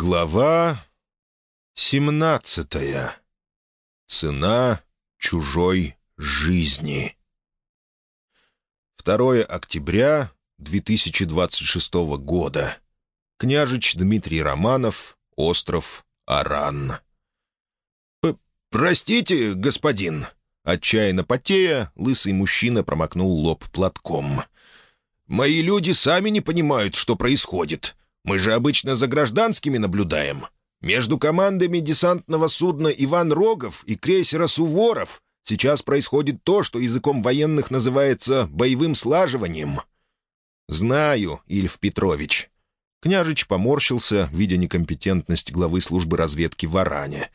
Глава семнадцатая. Цена чужой жизни. 2 октября 2026 года. Княжич Дмитрий Романов, остров Аран. «Простите, господин!» Отчаянно потея, лысый мужчина промокнул лоб платком. «Мои люди сами не понимают, что происходит. Мы же обычно за гражданскими наблюдаем. Между командами десантного судна «Иван Рогов» и крейсера «Суворов» сейчас происходит то, что языком военных называется «боевым слаживанием». «Знаю, Ильф Петрович». Княжич поморщился, видя некомпетентность главы службы разведки в Аране.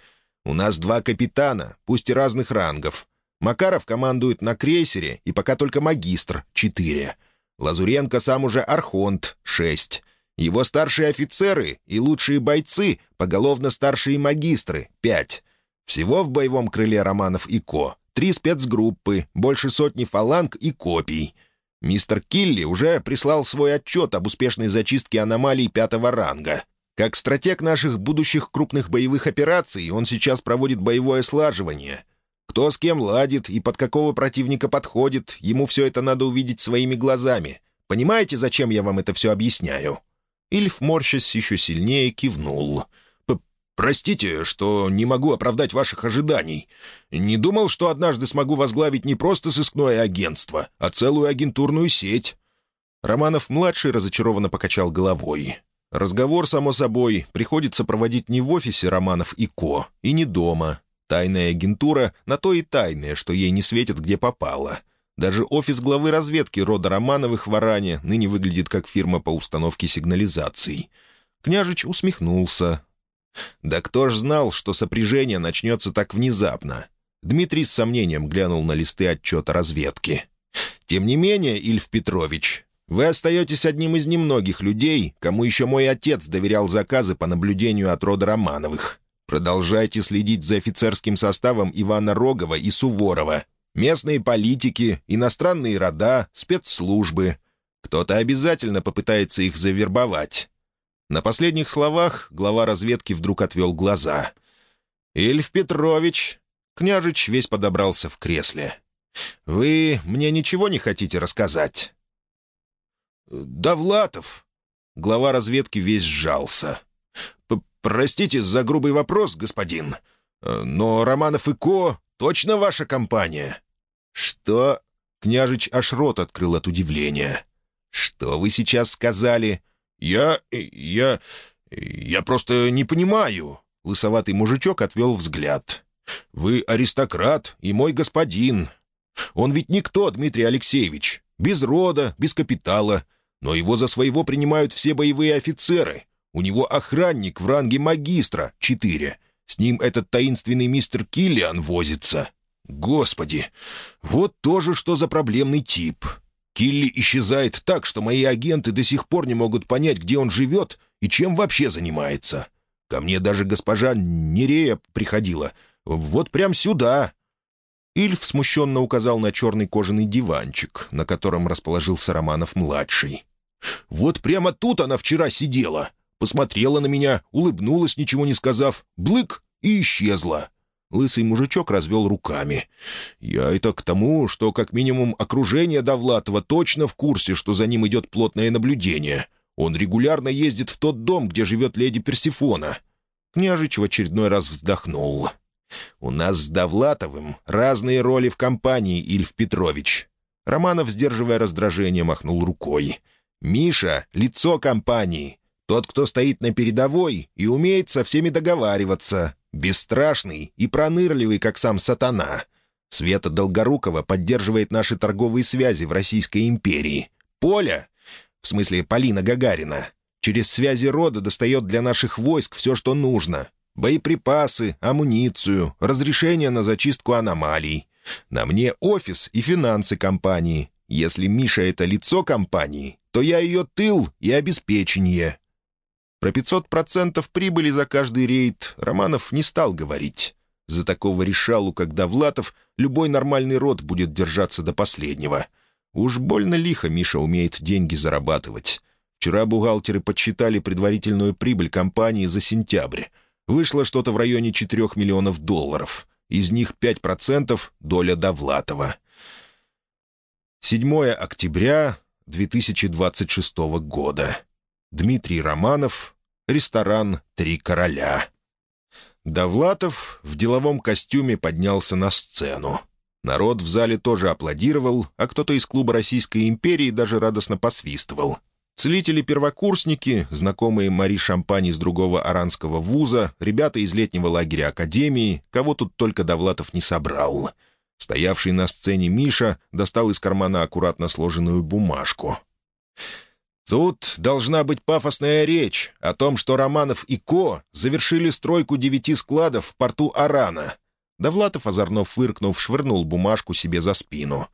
«У нас два капитана, пусть и разных рангов. Макаров командует на крейсере, и пока только магистр — четыре. Лазуренко сам уже архонт — шесть. Его старшие офицеры и лучшие бойцы, поголовно старшие магистры — пять. Всего в боевом крыле Романов и Ко три спецгруппы, больше сотни фаланг и копий. Мистер Килли уже прислал свой отчет об успешной зачистке аномалий пятого ранга. Как стратег наших будущих крупных боевых операций он сейчас проводит боевое слаживание. Кто с кем ладит и под какого противника подходит, ему все это надо увидеть своими глазами. Понимаете, зачем я вам это все объясняю?» Ильф, морщась еще сильнее, кивнул. «Простите, что не могу оправдать ваших ожиданий. Не думал, что однажды смогу возглавить не просто сыскное агентство, а целую агентурную сеть». Романов-младший разочарованно покачал головой. Разговор, само собой, приходится проводить не в офисе Романов и Ко, и не дома. Тайная агентура на то и тайная, что ей не светит, где попало — даже офис главы разведки рода Романовых в Аране ныне выглядит как фирма по установке сигнализаций. Княжич усмехнулся. «Да кто ж знал, что сопряжение начнется так внезапно?» Дмитрий с сомнением глянул на листы отчета разведки. «Тем не менее, Ильф Петрович, вы остаетесь одним из немногих людей, кому еще мой отец доверял заказы по наблюдению от рода Романовых. Продолжайте следить за офицерским составом Ивана Рогова и Суворова, Местные политики, иностранные рода, спецслужбы. Кто-то обязательно попытается их завербовать. На последних словах глава разведки вдруг отвел глаза. «Ильф Петрович!» Княжич весь подобрался в кресле. «Вы мне ничего не хотите рассказать?» «Довлатов!» Глава разведки весь сжался. «Простите за грубый вопрос, господин, но Романов и Ко точно ваша компания?» «Что?» — княжич аж рот открыл от удивления. «Что вы сейчас сказали?» «Я... я... я просто не понимаю». Лысоватый мужичок отвел взгляд. «Вы аристократ и мой господин. Он ведь никто, Дмитрий Алексеевич. Без рода, без капитала. Но его за своего принимают все боевые офицеры. У него охранник в ранге магистра, четыре. С ним этот таинственный мистер Киллиан возится. Господи, вот тоже что за проблемный тип. Килли исчезает так, что мои агенты до сих пор не могут понять, где он живет и чем вообще занимается. Ко мне даже госпожа Нерея приходила. Вот прям сюда». Ильф смущенно указал на черный кожаный диванчик, на котором расположился Романов-младший. «Вот прямо тут она вчера сидела. Посмотрела на меня, улыбнулась, ничего не сказав, блык и исчезла. Лысый мужичок развел руками. «Я это к тому, что как минимум окружение Довлатова точно в курсе, что за ним идет плотное наблюдение. Он регулярно ездит в тот дом, где живет леди Персифона». Княжич в очередной раз вздохнул. «У нас с Довлатовым разные роли в компании, Ильф Петрович». Романов, сдерживая раздражение, махнул рукой. «Миша — лицо компании. Тот, кто стоит на передовой и умеет со всеми договариваться. Бесстрашный и пронырливый, как сам сатана. Света Долгорукова поддерживает наши торговые связи в Российской империи. Поля, в смысле Полина Гагарина, через связи рода достает для наших войск все, что нужно. Боеприпасы, амуницию, разрешение на зачистку аномалий. На мне офис и финансы компании. Если Миша — это лицо компании, то я ее тыл и обеспечение. Про 500% прибыли за каждый рейд Романов не стал говорить. За такого решалу, как Довлатов, любой нормальный род будет держаться до последнего. Уж больно лихо Миша умеет деньги зарабатывать. Вчера бухгалтеры подсчитали предварительную прибыль компании за сентябрь. Вышло что-то в районе 4 миллионов долларов. Из них 5% — доля Довлатова. 7 октября 2026 года. Дмитрий Романов, ресторан «Три короля». Довлатов в деловом костюме поднялся на сцену. Народ в зале тоже аплодировал, а кто-то из клуба Российской империи даже радостно посвистывал. Целители-первокурсники, знакомые Мари Шампань из другого аранского вуза, ребята из летнего лагеря Академии, кого тут только Довлатов не собрал. Стоявший на сцене Миша достал из кармана аккуратно сложенную бумажку. Тут должна быть пафосная речь о том, что Романов и Ко завершили стройку девяти складов в порту Арана. Довлатов, озорно фыркнув, швырнул бумажку себе за спину.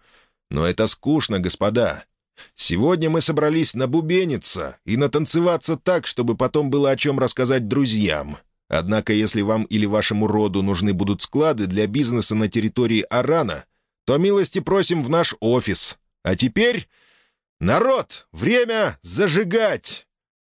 «Но это скучно, господа. Сегодня мы собрались набубениться и натанцеваться так, чтобы потом было о чем рассказать друзьям. Однако, если вам или вашему роду нужны будут склады для бизнеса на территории Арана, то милости просим в наш офис. А теперь «Народ, время зажигать!»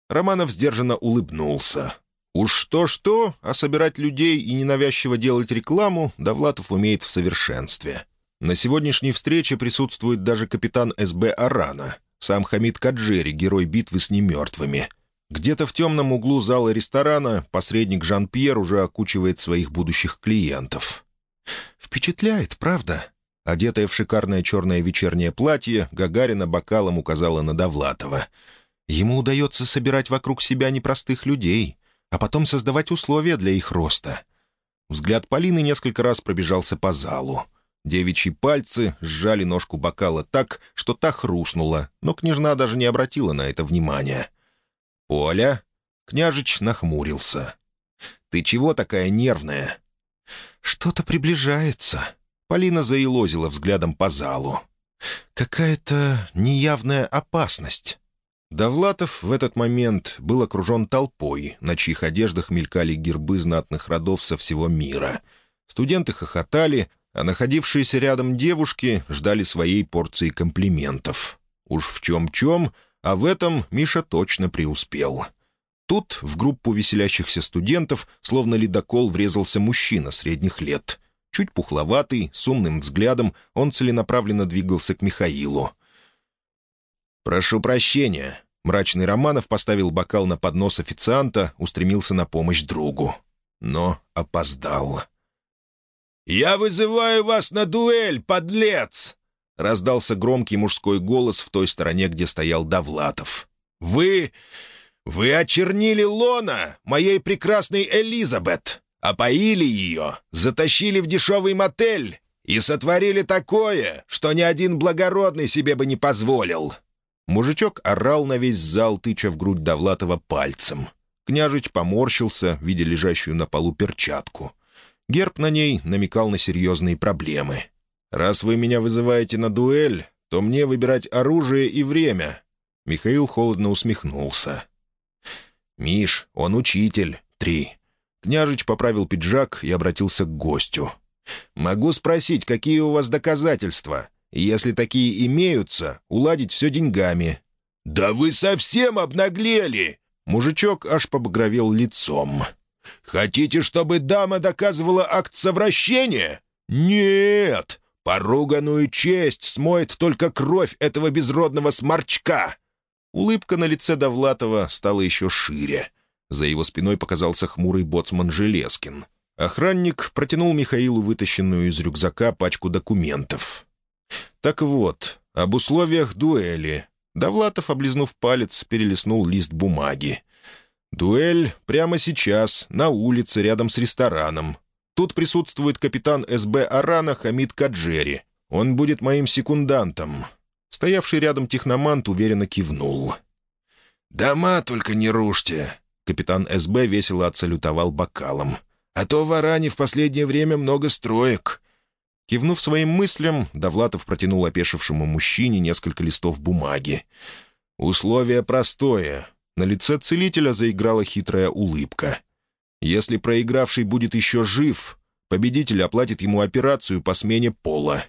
Романов сдержанно улыбнулся. Уж что-что, а собирать людей и ненавязчиво делать рекламу Довлатов умеет в совершенстве. На сегодняшней встрече присутствует даже капитан СБ «Арана», сам Хамид Каджери, герой битвы с немертвыми. Где-то в темном углу зала ресторана посредник Жан-Пьер уже окучивает своих будущих клиентов. «Впечатляет, правда?» Одетая в шикарное черное вечернее платье, Гагарина бокалом указала на Довлатова. «Ему удается собирать вокруг себя непростых людей, а потом создавать условия для их роста». Взгляд Полины несколько раз пробежался по залу. Девичьи пальцы сжали ножку бокала так, что та хрустнула, но княжна даже не обратила на это внимания. «Поля?» — княжич нахмурился. «Ты чего такая нервная?» «Что-то приближается», Полина заилозила взглядом по залу. «Какая-то неявная опасность». Довлатов в этот момент был окружен толпой, на чьих одеждах мелькали гербы знатных родов со всего мира. Студенты хохотали, а находившиеся рядом девушки ждали своей порции комплиментов. Уж в чем-чем, а в этом Миша точно преуспел. Тут в группу веселящихся студентов словно ледокол врезался мужчина средних лет. Чуть пухловатый, с умным взглядом, он целенаправленно двигался к Михаилу. «Прошу прощения». Мрачный Романов поставил бокал на поднос официанта, устремился на помощь другу. Но опоздал. «Я вызываю вас на дуэль, подлец!» — раздался громкий мужской голос в той стороне, где стоял Довлатов. «Вы... вы очернили Лона, моей прекрасной Элизабет! Опоили ее, затащили в дешевый мотель и сотворили такое, что ни один благородный себе бы не позволил». Мужичок орал на весь зал, тыча в грудь Довлатова пальцем. Княжич поморщился, видя лежащую на полу перчатку. Герб на ней намекал на серьезные проблемы. «Раз вы меня вызываете на дуэль, то мне выбирать оружие и время». Михаил холодно усмехнулся. «Миш, он учитель. Три. Княжич поправил пиджак и обратился к гостю. «Могу спросить, какие у вас доказательства? Если такие имеются, уладить все деньгами». «Да вы совсем обнаглели!» Мужичок аж побагровел лицом. «Хотите, чтобы дама доказывала акт совращения? Нет! Поруганную честь смоет только кровь этого безродного сморчка!» Улыбка на лице Довлатова стала еще шире. За его спиной показался хмурый боцман Железкин. Охранник протянул Михаилу вытащенную из рюкзака пачку документов. «Так вот, об условиях дуэли». Довлатов, облизнув палец, перелистнул лист бумаги. «Дуэль прямо сейчас, на улице, рядом с рестораном. Тут присутствует капитан СБ Арана Хамид Каджери. Он будет моим секундантом». Стоявший рядом техномант уверенно кивнул. «Дома только не рушьте. Капитан СБ весело отсалютовал бокалом. «А то в Аране в последнее время много строек». Кивнув своим мыслям, Довлатов протянул опешившему мужчине несколько листов бумаги. «Условие простое». На лице целителя заиграла хитрая улыбка. «Если проигравший будет еще жив, победитель оплатит ему операцию по смене пола.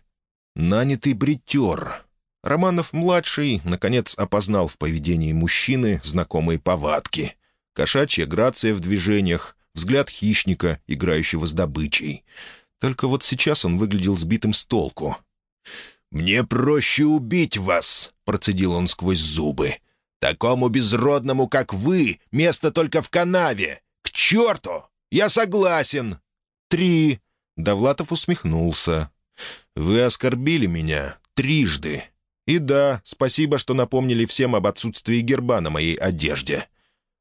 Нанятый бритер. Романов-младший, наконец, опознал в поведении мужчины знакомые повадки. Кошачья грация в движениях, взгляд хищника, играющего с добычей. Только вот сейчас он выглядел сбитым с толку. «Мне проще убить вас», — процедил он сквозь зубы. «Такому безродному, как вы, место только в канаве. К черту! Я согласен!» «Три!» — Довлатов усмехнулся. «Вы оскорбили меня трижды. И да, спасибо, что напомнили всем об отсутствии герба на моей одежде».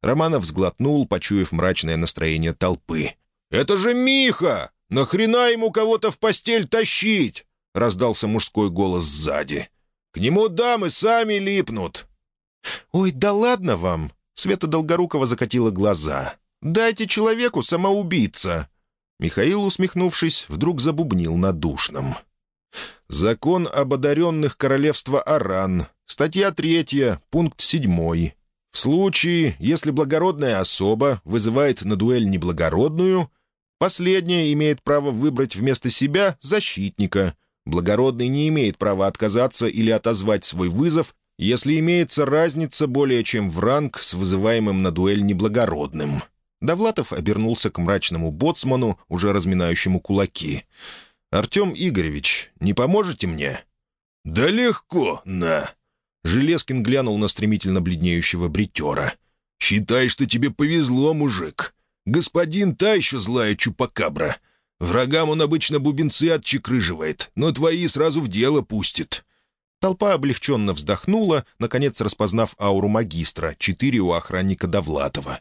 Романов сглотнул, почуяв мрачное настроение толпы. «Это же Миха! Нахрена ему кого-то в постель тащить?» — раздался мужской голос сзади. «К нему дамы сами липнут». «Ой, да ладно вам!» — Света Долгорукова закатила глаза. «Дайте человеку самоубийца!» Михаил, усмехнувшись, вдруг забубнил на душном. «Закон об одаренных королевства Аран. Статья третья, пункт седьмой. В случае, если благородная особа вызывает на дуэль неблагородную, последняя имеет право выбрать вместо себя защитника. Благородный не имеет права отказаться или отозвать свой вызов, если имеется разница более чем в ранг с вызываемым на дуэль неблагородным». Довлатов обернулся к мрачному боцману, уже разминающему кулаки. «Артем Игоревич, не поможете мне?» «Да легко, на!» Железкин глянул на стремительно бледнеющего бритера. «Считай, что тебе повезло, мужик. Господин та еще злая чупакабра. Врагам он обычно бубенцы отчекрыживает, но твои сразу в дело пустит». Толпа облегченно вздохнула, наконец распознав ауру магистра, четыре у охранника Довлатова.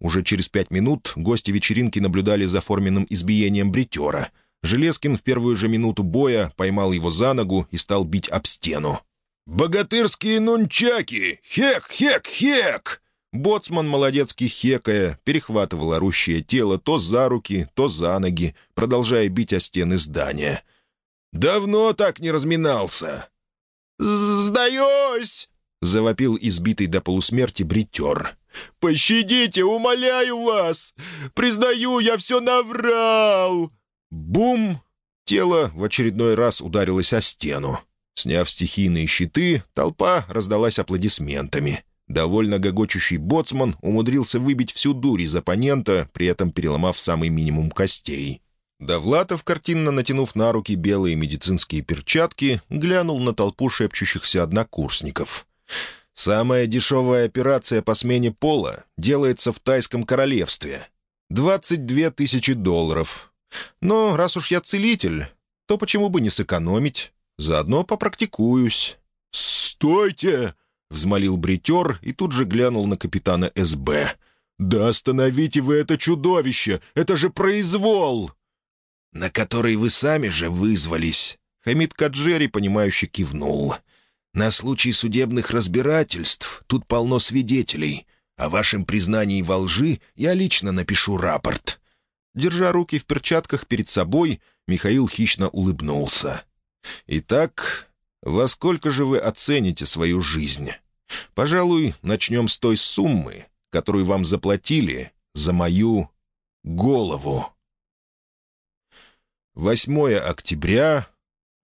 Уже через пять минут гости вечеринки наблюдали за форменным избиением бритера. Железкин в первую же минуту боя поймал его за ногу и стал бить об стену. «Богатырские нунчаки! Хек, хек, хек!» Боцман, молодецкий хекая, перехватывал орущее тело то за руки, то за ноги, продолжая бить о стены здания. «Давно так не разминался!» «Сдаюсь!» — завопил избитый до полусмерти бритер. «Пощадите, умоляю вас! Признаю, я все наврал!» Бум! Тело в очередной раз ударилось о стену. Сняв стихийные щиты, толпа раздалась аплодисментами. Довольно гогочущий боцман умудрился выбить всю дурь из оппонента, при этом переломав самый минимум костей. Довлатов, картинно натянув на руки белые медицинские перчатки, глянул на толпу шепчущихся однокурсников. «Самая дешевая операция по смене пола делается в Тайском королевстве. 22 тысячи долларов. Но раз уж я целитель, то почему бы не сэкономить?» Заодно попрактикуюсь». «Стойте!» — взмолил бритер и тут же глянул на капитана СБ. «Да остановите вы это чудовище! Это же произвол!» «На который вы сами же вызвались!» Хамид Каджери, понимающе кивнул. «На случай судебных разбирательств тут полно свидетелей. О вашем признании во лжи я лично напишу рапорт». Держа руки в перчатках перед собой, Михаил хищно улыбнулся. Итак, во сколько же вы оцените свою жизнь? Пожалуй, начнем с той суммы, которую вам заплатили за мою голову. 8 октября,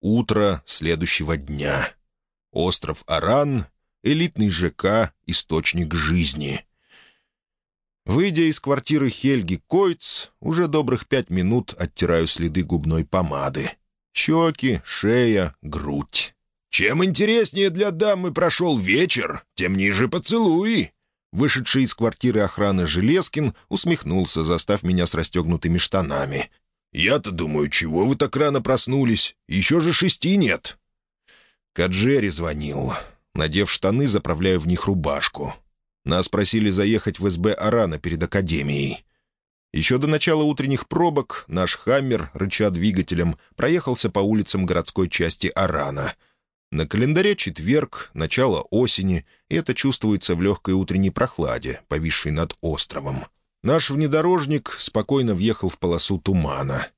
утро следующего дня. Остров Аран, элитный ЖК «Источник жизни». Выйдя из квартиры Хельги Койц, уже добрых пять минут оттираю следы губной помады. Щеки, шея, грудь. «Чем интереснее для дамы прошел вечер, тем ниже поцелуи!» Вышедший из квартиры охраны Железкин усмехнулся, застав меня с расстегнутыми штанами. «Я-то думаю, чего вы так рано проснулись? Еще же шести нет!» Каджери звонил. Надев штаны, заправляю в них рубашку. Нас просили заехать в СБ Арана перед академией. Еще до начала утренних пробок наш «Хаммер», рыча двигателем, проехался по улицам городской части Арана. На календаре четверг, начало осени, и это чувствуется в легкой утренней прохладе, повисшей над островом. Наш внедорожник спокойно въехал в полосу тумана.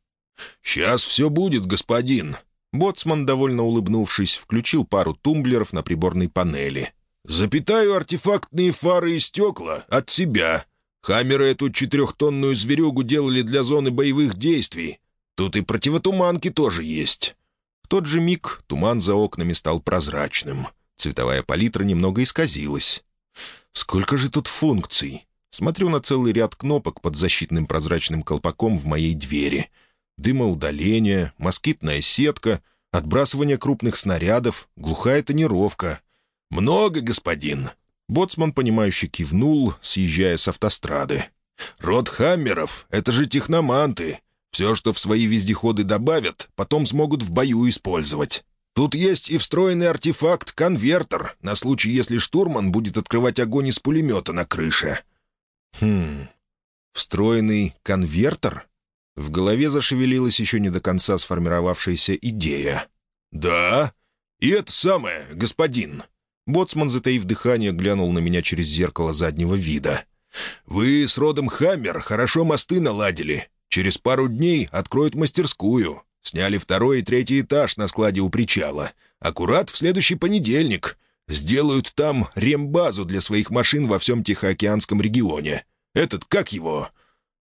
«Сейчас все будет, господин!» Боцман, довольно улыбнувшись, включил пару тумблеров на приборной панели. «Запитаю артефактные фары и стекла от себя. Хаммеры эту четырехтонную зверюгу делали для зоны боевых действий. Тут и противотуманки тоже есть». тот же миг туман за окнами стал прозрачным. Цветовая палитра немного исказилась. «Сколько же тут функций?» Смотрю на целый ряд кнопок под защитным прозрачным колпаком в моей двери. Дымоудаление, москитная сетка, отбрасывание крупных снарядов, глухая тонировка. «Много, господин!» Боцман, понимающе кивнул, съезжая с автострады. «Род Хаммеров — это же техноманты. Все, что в свои вездеходы добавят, потом смогут в бою использовать. Тут есть и встроенный артефакт-конвертер, на случай, если штурман будет открывать огонь из пулемета на крыше. Хм, встроенный конвертер? В голове зашевелилась еще не до конца сформировавшаяся идея. «Да, и это самое, господин». Боцман, затаив дыхание, глянул на меня через зеркало заднего вида. «Вы с родом Хаммер хорошо мосты наладили. Через пару дней откроют мастерскую. Сняли второй и третий этаж на складе у причала. Аккурат в следующий понедельник. Сделают там рембазу для своих машин во всем Тихоокеанском регионе. Этот, как его?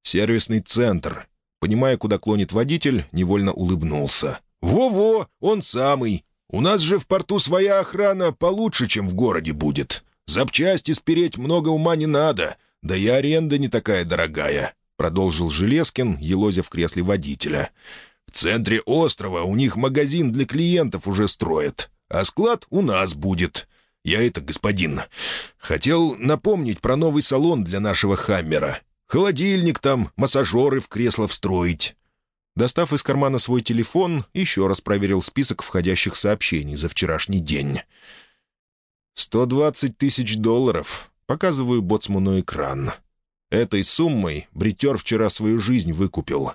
Сервисный центр. Понимая, куда клонит водитель, невольно улыбнулся. «Во-во, он самый. У нас же в порту своя охрана получше, чем в городе будет. Запчасти спереть много ума не надо, да и аренда не такая дорогая», — продолжил Железкин, елозя в кресле водителя. «В центре острова у них магазин для клиентов уже строят, а склад у нас будет. Я это, господин, хотел напомнить про новый салон для нашего «Хаммера». Холодильник там, массажеры в кресло встроить». Достав из кармана свой телефон, еще раз проверил список входящих сообщений за вчерашний день. «Сто двадцать тысяч долларов», — показываю боцману экран. Этой суммой бритер вчера свою жизнь выкупил.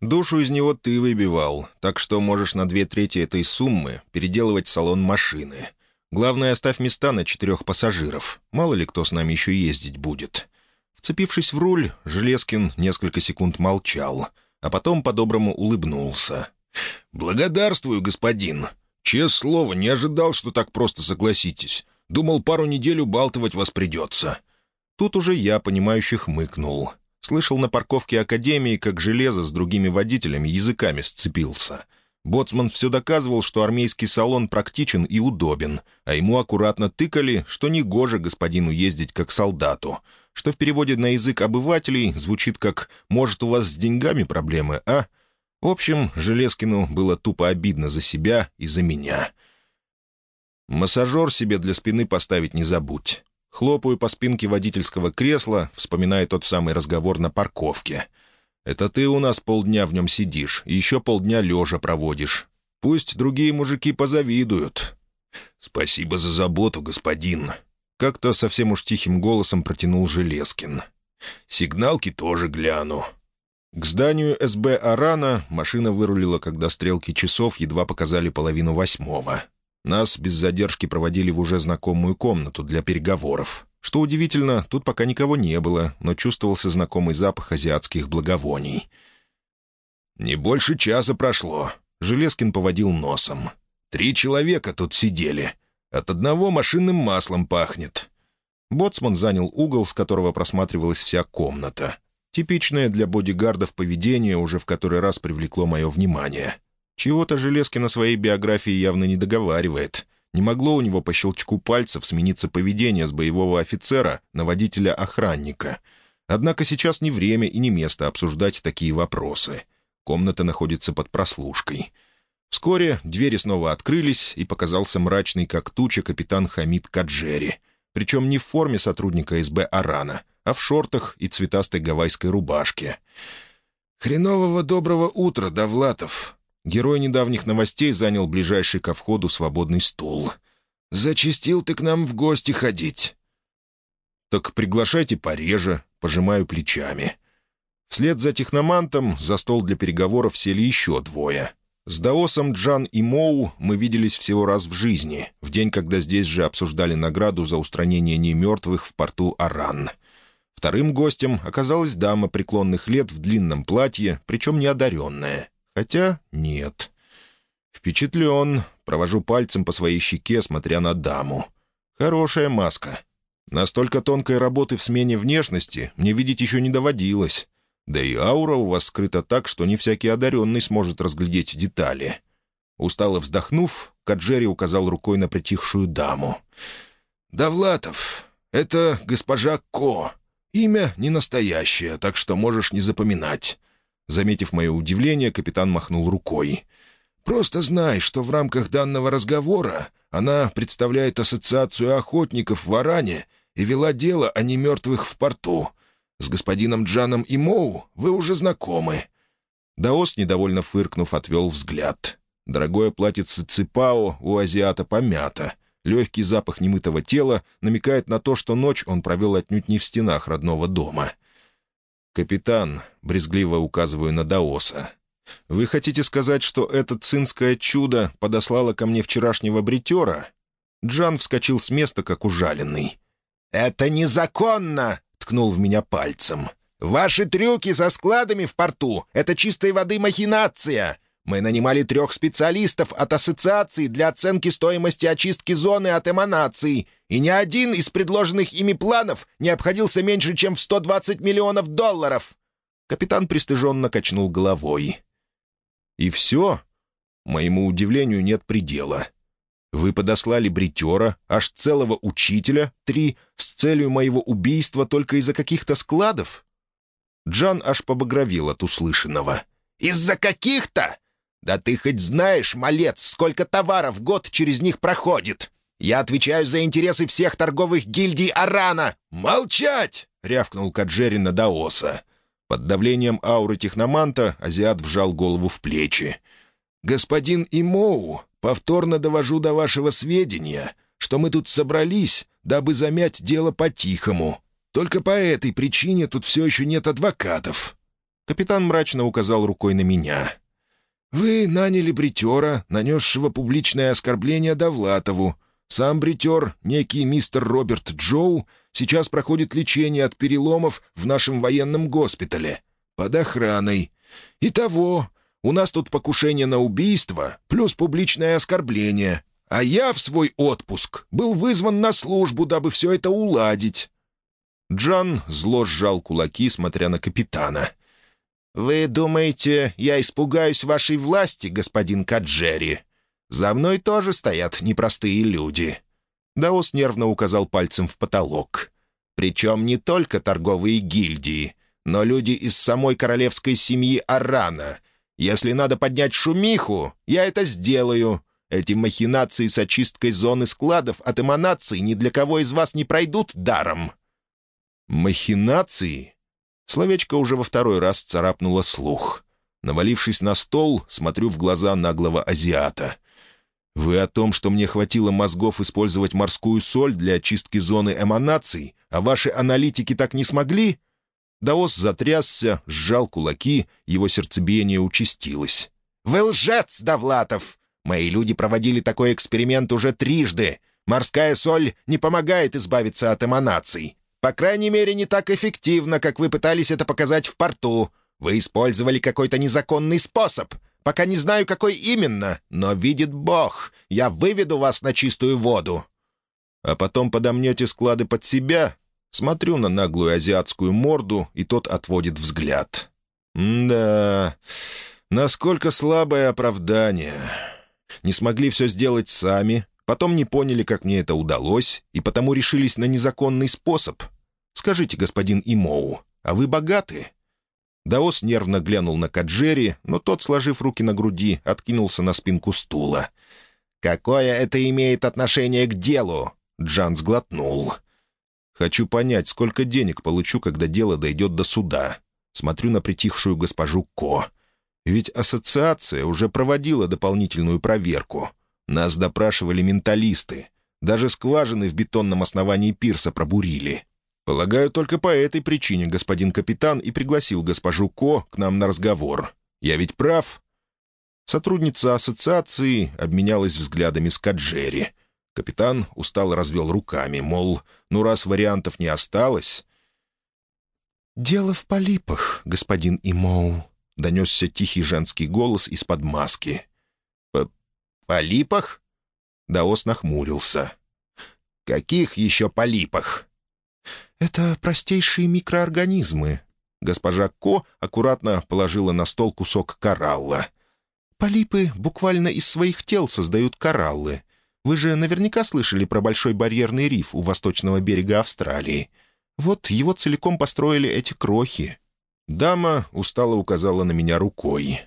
Душу из него ты выбивал, так что можешь на две трети этой суммы переделывать салон машины. Главное, оставь места на четырех пассажиров. Мало ли кто с нами еще ездить будет». Вцепившись в руль, Железкин несколько секунд молчал, а потом по-доброму улыбнулся. «Благодарствую, господин. Честное слово, не ожидал, что так просто согласитесь. Думал, пару недель убалтывать вас придется». Тут уже я, понимающе хмыкнул. Слышал на парковке Академии, как железо с другими водителями языками сцепился — Боцман все доказывал, что армейский салон практичен и удобен, а ему аккуратно тыкали, что негоже господину ездить как солдату, что в переводе на язык обывателей звучит как «может, у вас с деньгами проблемы, а?» В общем, Железкину было тупо обидно за себя и за меня. «Массажер себе для спины поставить не забудь». Хлопаю по спинке водительского кресла, вспоминая тот самый разговор на парковке — это ты у нас полдня в нем сидишь, и еще полдня лежа проводишь. Пусть другие мужики позавидуют». «Спасибо за заботу, господин», — как-то совсем уж тихим голосом протянул Железкин. «Сигналки тоже гляну». К зданию СБ «Арана» машина вырулила, когда стрелки часов едва показали половину восьмого. Нас без задержки проводили в уже знакомую комнату для переговоров. Что удивительно, тут пока никого не было, но чувствовался знакомый запах азиатских благовоний. «Не больше часа прошло», — Железкин поводил носом. «Три человека тут сидели. От одного машинным маслом пахнет». Боцман занял угол, с которого просматривалась вся комната. Типичное для бодигардов поведение уже в который раз привлекло мое внимание. Чего-то Железкин на своей биографии явно не договаривает. Не могло у него по щелчку пальцев смениться поведение с боевого офицера на водителя-охранника. Однако сейчас не время и не место обсуждать такие вопросы. Комната находится под прослушкой. Вскоре двери снова открылись, и показался мрачный, как туча, капитан Хамид Каджери. Причем не в форме сотрудника СБ «Арана», а в шортах и цветастой гавайской рубашке. «Хренового доброго утра, Довлатов!» Герой недавних новостей занял ближайший ко входу свободный стул. «Зачистил ты к нам в гости ходить». «Так приглашайте пореже», — пожимаю плечами. Вслед за техномантом за стол для переговоров сели еще двое. С Даосом, Джан и Моу мы виделись всего раз в жизни, в день, когда здесь же обсуждали награду за устранение немертвых в порту Аран. Вторым гостем оказалась дама преклонных лет в длинном платье, причем неодаренная. Хотя нет. Впечатлен. Провожу пальцем по своей щеке, смотря на даму. Хорошая маска. Настолько тонкой работы в смене внешности мне видеть еще не доводилось. Да и аура у вас скрыта так, что не всякий одаренный сможет разглядеть детали. Устало вздохнув, Каджери указал рукой на притихшую даму. «Давлатов, это госпожа Ко. Имя не настоящее, так что можешь не запоминать». Заметив мое удивление, капитан махнул рукой. «Просто знай, что в рамках данного разговора она представляет ассоциацию охотников в Аране и вела дело о немертвых в порту. С господином Джаном и Моу вы уже знакомы». Даос, недовольно фыркнув, отвел взгляд. Дорогое платьице Ципао у азиата помято. Легкий запах немытого тела намекает на то, что ночь он провел отнюдь не в стенах родного дома. «Капитан», — брезгливо указываю на Даоса, — «вы хотите сказать, что это цинское чудо подослало ко мне вчерашнего бритера?» Джан вскочил с места, как ужаленный. «Это незаконно!» — ткнул в меня пальцем. «Ваши трюки со складами в порту — это чистой воды махинация. Мы нанимали трех специалистов от ассоциации для оценки стоимости очистки зоны от эманаций, и ни один из предложенных ими планов не обходился меньше, чем в 120 миллионов долларов». Капитан пристыженно качнул головой. «И все? Моему удивлению нет предела. Вы подослали бритера, аж целого учителя, три, с целью моего убийства только из-за каких-то складов?» Джан аж побагровил от услышанного. «Из-за каких-то? Да ты хоть знаешь, малец, сколько товаров в год через них проходит? Я отвечаю за интересы всех торговых гильдий Арана!» «Молчать!» — рявкнул Каджери на Даоса. Под давлением ауры техноманта азиат вжал голову в плечи. «Господин Имоу, повторно довожу до вашего сведения, что мы тут собрались, дабы замять дело по-тихому. Только по этой причине тут все еще нет адвокатов». Капитан мрачно указал рукой на меня. «Вы наняли бритера, нанесшего публичное оскорбление Довлатову. Сам бритер, некий мистер Роберт Джоу, сейчас проходит лечение от переломов в нашем военном госпитале. Под охраной. Итого, у нас тут покушение на убийство, плюс публичное оскорбление. А я в свой отпуск был вызван на службу, дабы все это уладить». Джан зло сжал кулаки, смотря на капитана. «Вы думаете, я испугаюсь вашей власти, господин Каджери? За мной тоже стоят непростые люди». Даос нервно указал пальцем в потолок. «Причем не только торговые гильдии, но люди из самой королевской семьи Арана. Если надо поднять шумиху, я это сделаю. Эти махинации с очисткой зоны складов от эманаций ни для кого из вас не пройдут даром». «Махинации?» Словечко уже во второй раз царапнуло слух. Навалившись на стол, смотрю в глаза наглого азиата. «Вы о том, что мне хватило мозгов использовать морскую соль для очистки зоны эманаций, а ваши аналитики так не смогли?» Даос затрясся, сжал кулаки, его сердцебиение участилось. «Вы лжец, Давлатов! Мои люди проводили такой эксперимент уже трижды. Морская соль не помогает избавиться от эманаций. По крайней мере, не так эффективно, как вы пытались это показать в порту. Вы использовали какой-то незаконный способ. Пока не знаю, какой именно, но видит Бог, я выведу вас на чистую воду». «А потом подомнете склады под себя?» Смотрю на наглую азиатскую морду, и тот отводит взгляд. «Да, насколько слабое оправдание. Не смогли все сделать сами, Потом не поняли, как мне это удалось, и потому решились на незаконный способ. Скажите, господин Имоу, а вы богаты?» Даос нервно глянул на Каджери, но тот, сложив руки на груди, откинулся на спинку стула. «Какое это имеет отношение к делу?» Джан сглотнул. «Хочу понять, сколько денег получу, когда дело дойдет до суда. Смотрю на притихшую госпожу Ко. Ведь ассоциация уже проводила дополнительную проверку. Нас допрашивали менталисты. Даже скважины в бетонном основании пирса пробурили. Полагаю, только по этой причине господин капитан и пригласил госпожу Ко к нам на разговор. Я ведь прав?» Сотрудница ассоциации обменялась взглядами с Каджери. Капитан устало развел руками, мол, ну раз вариантов не осталось... «Дело в полипах, господин Имоу», — донесся тихий женский голос из-под маски. «Полипах?» Даос нахмурился. «Каких еще полипах?» «Это простейшие микроорганизмы». Госпожа Ко аккуратно положила на стол кусок коралла. Полипы буквально из своих тел создают кораллы. Вы же наверняка слышали про большой барьерный риф у восточного берега Австралии. Вот его целиком построили эти крохи». Дама устало указала на меня рукой.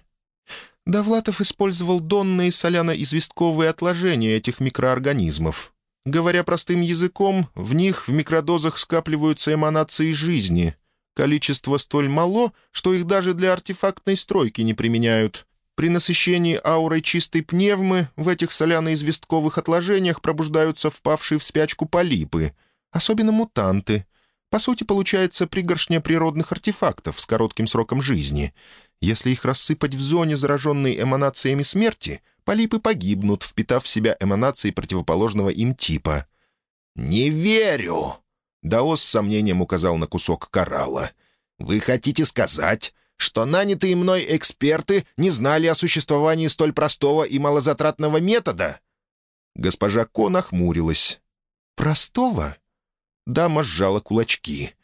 Довлатов использовал донные соляно-известковые отложения этих микроорганизмов. Говоря простым языком, в них в микродозах скапливаются эманации жизни. Количество столь мало, что их даже для артефактной стройки не применяют. При насыщении аурой чистой пневмы в этих соляно-известковых отложениях пробуждаются впавшие в спячку полипы, особенно мутанты. По сути, получается пригоршня природных артефактов с коротким сроком жизни. Если их рассыпать в зоне, зараженной эманациями смерти, полипы погибнут, впитав в себя эманации противоположного им типа. «Не верю!» — Даос с сомнением указал на кусок коралла. «Вы хотите сказать, что нанятые мной эксперты не знали о существовании столь простого и малозатратного метода?» Госпожа Ко нахмурилась. «Простого?» Дама сжала кулачки.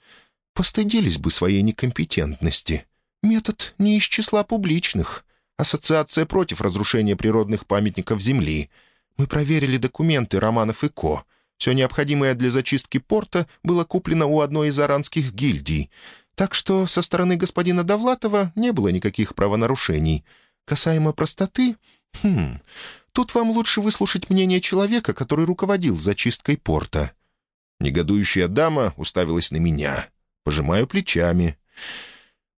«Постыдились бы своей некомпетентности. Метод не из числа публичных. Ассоциация против разрушения природных памятников Земли. Мы проверили документы Романов и Ко. Все необходимое для зачистки порта было куплено у одной из аранских гильдий. Так что со стороны господина Довлатова не было никаких правонарушений. Касаемо простоты... Хм... Тут вам лучше выслушать мнение человека, который руководил зачисткой порта». Негодующая дама уставилась на меня. Пожимаю плечами.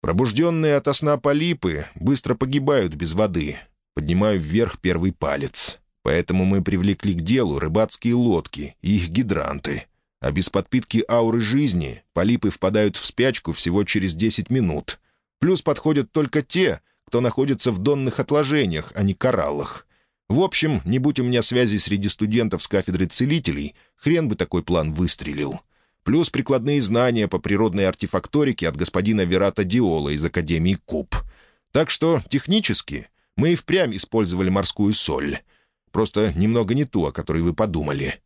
Пробужденные ото сна полипы быстро погибают без воды. Поднимаю вверх первый палец. Поэтому мы привлекли к делу рыбацкие лодки и их гидранты а без подпитки ауры жизни полипы впадают в спячку всего через 10 минут. Плюс подходят только те, кто находится в донных отложениях, а не кораллах. В общем, не будь у меня связи среди студентов с кафедры целителей, хрен бы такой план выстрелил. Плюс прикладные знания по природной артефакторике от господина Верата Диола из Академии Куб. Так что, технически, мы и впрямь использовали морскую соль. Просто немного не ту, о которой вы подумали.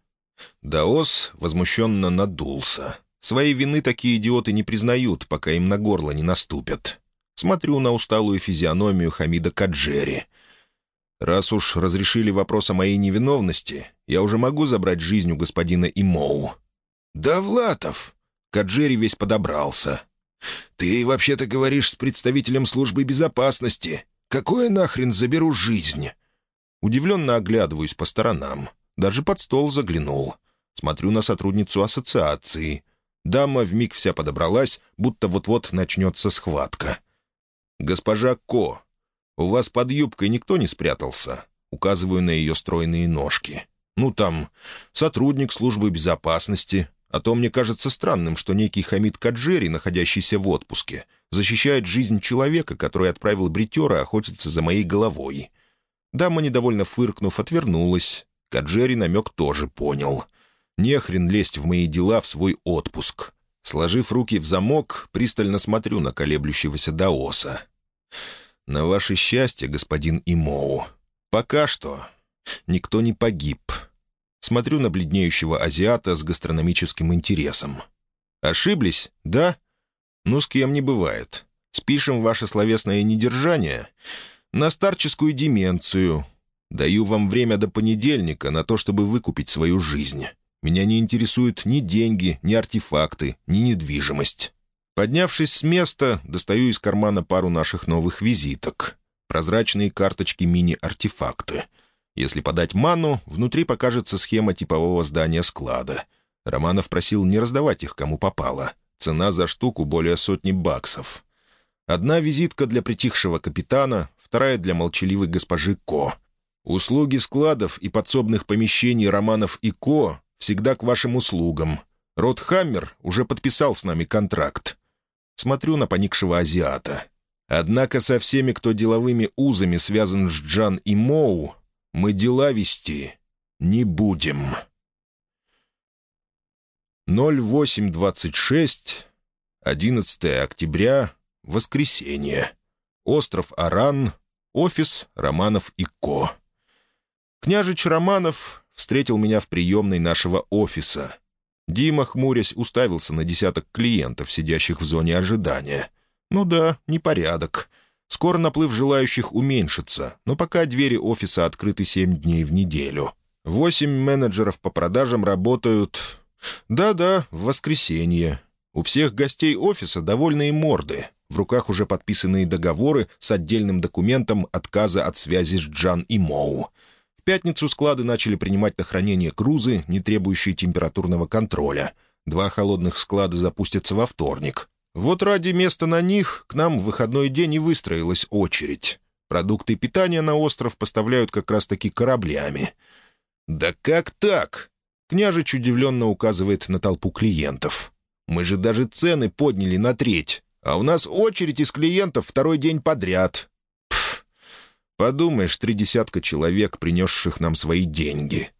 Даос возмущенно надулся. Своей вины такие идиоты не признают, пока им на горло не наступят. Смотрю на усталую физиономию Хамида Каджери. Раз уж разрешили вопрос о моей невиновности, я уже могу забрать жизнь у господина Имоу. «Да, Влатов!» Каджери весь подобрался. «Ты вообще-то говоришь с представителем службы безопасности. Какое нахрен заберу жизнь?» Удивленно оглядываюсь по сторонам. Даже под стол заглянул. Смотрю на сотрудницу ассоциации. Дама вмиг вся подобралась, будто вот-вот начнется схватка. «Госпожа Ко, у вас под юбкой никто не спрятался?» Указываю на ее стройные ножки. «Ну, там, сотрудник службы безопасности. А то мне кажется странным, что некий Хамид Каджери, находящийся в отпуске, защищает жизнь человека, который отправил бритера охотиться за моей головой». Дама, недовольно фыркнув, отвернулась, Каджери намек тоже понял. Нехрен лезть в мои дела в свой отпуск. Сложив руки в замок, пристально смотрю на колеблющегося Даоса. «На ваше счастье, господин Имоу, пока что никто не погиб». Смотрю на бледнеющего азиата с гастрономическим интересом. «Ошиблись, да? Ну, с кем не бывает. Спишем ваше словесное недержание на старческую деменцию, Даю вам время до понедельника на то, чтобы выкупить свою жизнь. Меня не интересуют ни деньги, ни артефакты, ни недвижимость». Поднявшись с места, достаю из кармана пару наших новых визиток. Прозрачные карточки мини-артефакты. Если подать ману, внутри покажется схема типового здания склада. Романов просил не раздавать их, кому попало. Цена за штуку более сотни баксов. Одна визитка для притихшего капитана, вторая для молчаливой госпожи Ко. Услуги складов и подсобных помещений Романов и Ко всегда к вашим услугам. Ротхаммер уже подписал с нами контракт. Смотрю на поникшего азиата. Однако со всеми, кто деловыми узами связан с Джан и Моу, мы дела вести не будем. 0826, 11 октября, воскресенье. Остров Аран, офис Романов и Ко. Княжич Романов встретил меня в приемной нашего офиса. Дима, хмурясь, уставился на десяток клиентов, сидящих в зоне ожидания. «Ну да, непорядок. Скоро наплыв желающих уменьшится, но пока двери офиса открыты семь дней в неделю. Восемь менеджеров по продажам работают... Да-да, в воскресенье. У всех гостей офиса довольные морды. В руках уже подписанные договоры с отдельным документом отказа от связи с Джан и Моу. Пятницу склады начали принимать на хранение грузы, не требующие температурного контроля. Два холодных склада запустятся во вторник. Вот ради места на них к нам в выходной день и выстроилась очередь. Продукты питания на остров поставляют как раз-таки кораблями. «Да как так?» Княжич удивленно указывает на толпу клиентов. «Мы же даже цены подняли на треть, а у нас очередь из клиентов второй день подряд. Подумаешь, три десятка человек, принесших нам свои деньги.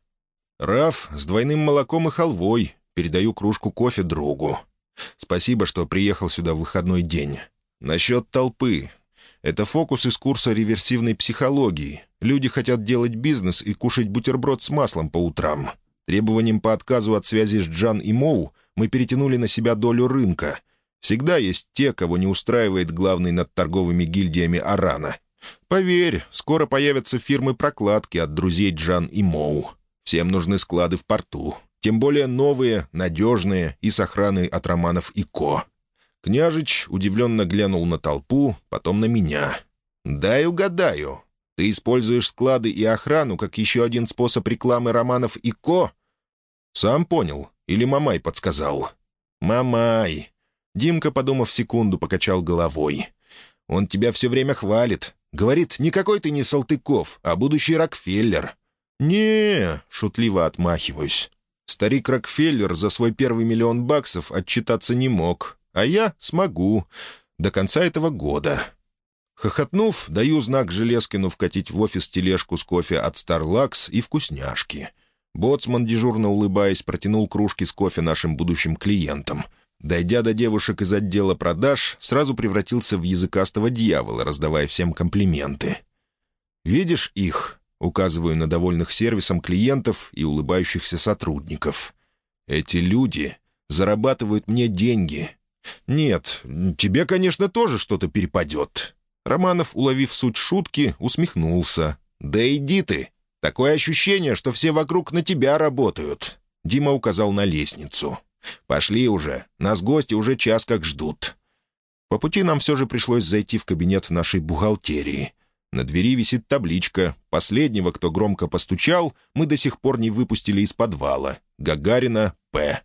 Раф с двойным молоком и халвой. Передаю кружку кофе другу. Спасибо, что приехал сюда в выходной день. Насчет толпы. Это фокус из курса реверсивной психологии. Люди хотят делать бизнес и кушать бутерброд с маслом по утрам. Требованием по отказу от связи с Джан и Моу мы перетянули на себя долю рынка. Всегда есть те, кого не устраивает главный над торговыми гильдиями Арана. Поверь, скоро появятся фирмы прокладки от друзей Джан и Моу. Всем нужны склады в порту. Тем более новые, надежные и с охраной от романов и Ко. Княжич удивленно глянул на толпу, потом на меня. «Дай угадаю. Ты используешь склады и охрану как еще один способ рекламы романов и Ко?» «Сам понял. Или Мамай подсказал?» «Мамай». Димка, подумав секунду, покачал головой. «Он тебя все время хвалит. Говорит, никакой ты не Салтыков, а будущий Рокфеллер». «Не», — шутливо отмахиваюсь. Старик Рокфеллер за свой первый миллион баксов отчитаться не мог, а я смогу. До конца этого года. Хохотнув, даю знак Железкину вкатить в офис тележку с кофе от Старлакс и вкусняшки. Боцман, дежурно улыбаясь, протянул кружки с кофе нашим будущим клиентам. Дойдя до девушек из отдела продаж, сразу превратился в языкастого дьявола, раздавая всем комплименты. «Видишь их?» Указываю на довольных сервисом клиентов и улыбающихся сотрудников. «Эти люди зарабатывают мне деньги. Нет, тебе, конечно, тоже что-то перепадет». Романов, уловив суть шутки, усмехнулся. «Да иди ты! Такое ощущение, что все вокруг на тебя работают». Дима указал на лестницу. «Пошли уже. Нас гости уже час как ждут». По пути нам все же пришлось зайти в кабинет нашей бухгалтерии. На двери висит табличка. Последнего, кто громко постучал, мы до сих пор не выпустили из подвала. Гагарина П.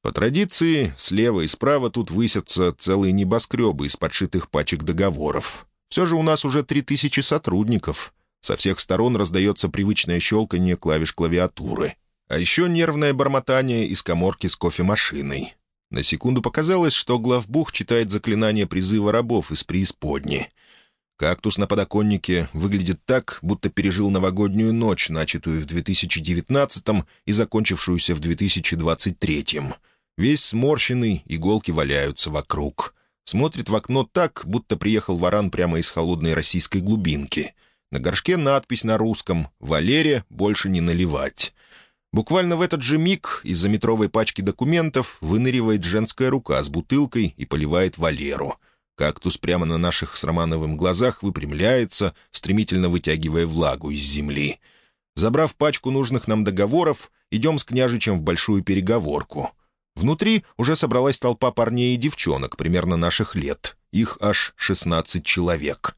По традиции, слева и справа тут высятся целые небоскребы из подшитых пачек договоров. Все же у нас уже три тысячи сотрудников. Со всех сторон раздается привычное щелканье клавиш клавиатуры. А еще нервное бормотание из коморки с кофемашиной. На секунду показалось, что главбух читает заклинание призыва рабов из преисподней — Кактус на подоконнике выглядит так, будто пережил новогоднюю ночь, начатую в 2019 и закончившуюся в 2023. Весь сморщенный, иголки валяются вокруг. Смотрит в окно так, будто приехал варан прямо из холодной российской глубинки. На горшке надпись на русском «Валере больше не наливать». Буквально в этот же миг из-за метровой пачки документов выныривает женская рука с бутылкой и поливает Валеру — Кактус прямо на наших с Романовым глазах выпрямляется, стремительно вытягивая влагу из земли. Забрав пачку нужных нам договоров, идем с княжичем в большую переговорку. Внутри уже собралась толпа парней и девчонок, примерно наших лет. Их аж 16 человек.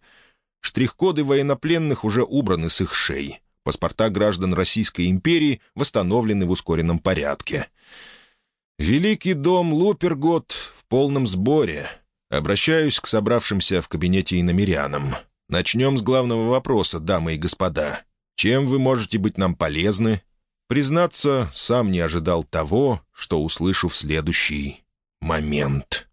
Штрих-коды военнопленных уже убраны с их шеи. Паспорта граждан Российской империи восстановлены в ускоренном порядке. Великий дом Лупергот в полном сборе — Обращаюсь к собравшимся в кабинете иномерянам. Начнем с главного вопроса, дамы и господа. Чем вы можете быть нам полезны? Признаться, сам не ожидал того, что услышу в следующий момент».